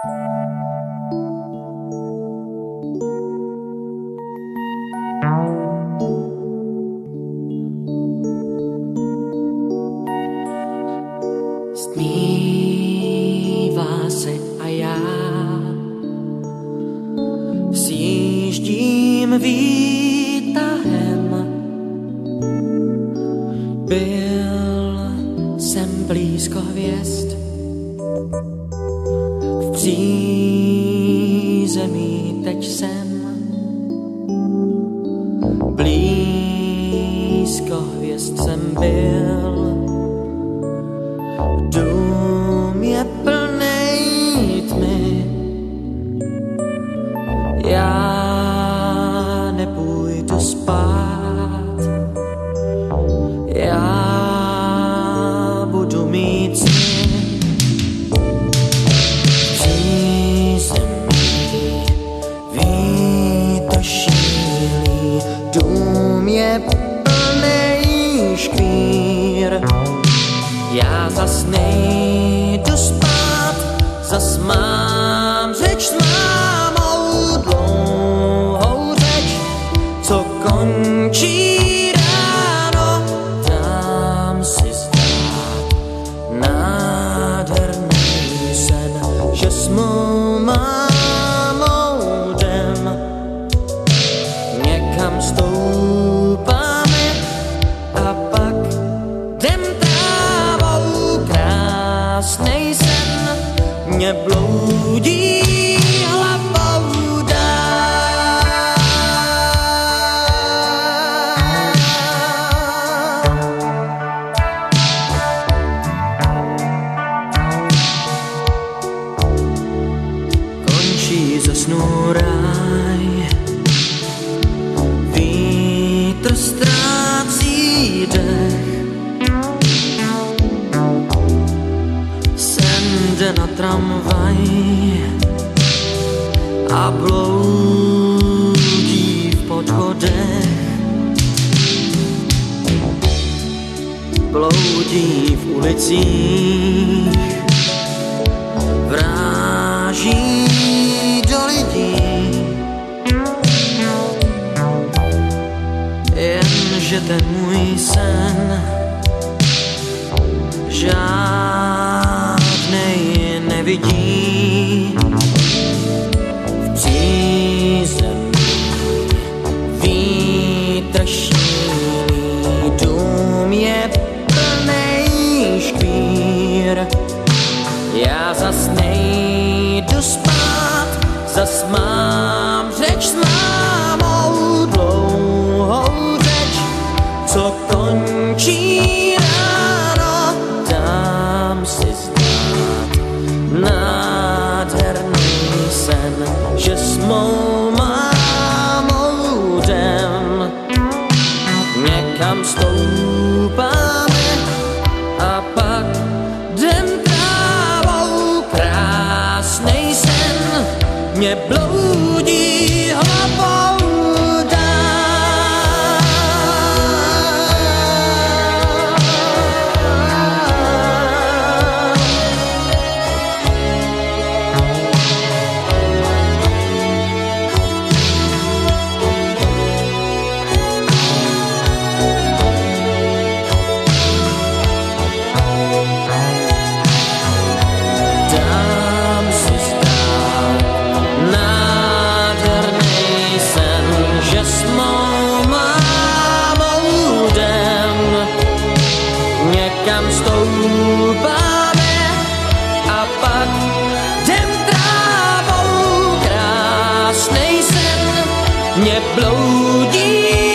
Smívá se a já sjíždím výtahem. Byl jsem blízko hvězd přízemí teď jsem blízko hvězd jsem byl zas nejdu spát, zas mám řeč s mámou dlouhou řeč, co končí Vítr ztrácí dech, sem jde na tramvaj a bloudí v podchodech. Bloudí v ulicích, vráží Ten můj sen žádnej nevidí. V přízemí vítr šílí, dům je plnej škvír. Já zas nejdu spát, zas mám sen, že s mou mámou jdem, někam stoupáme a pak jdem trávou krásnej sen. Mě bloudí kam stoupáme a pak jdem trávou. Krásnej sen mě bloudí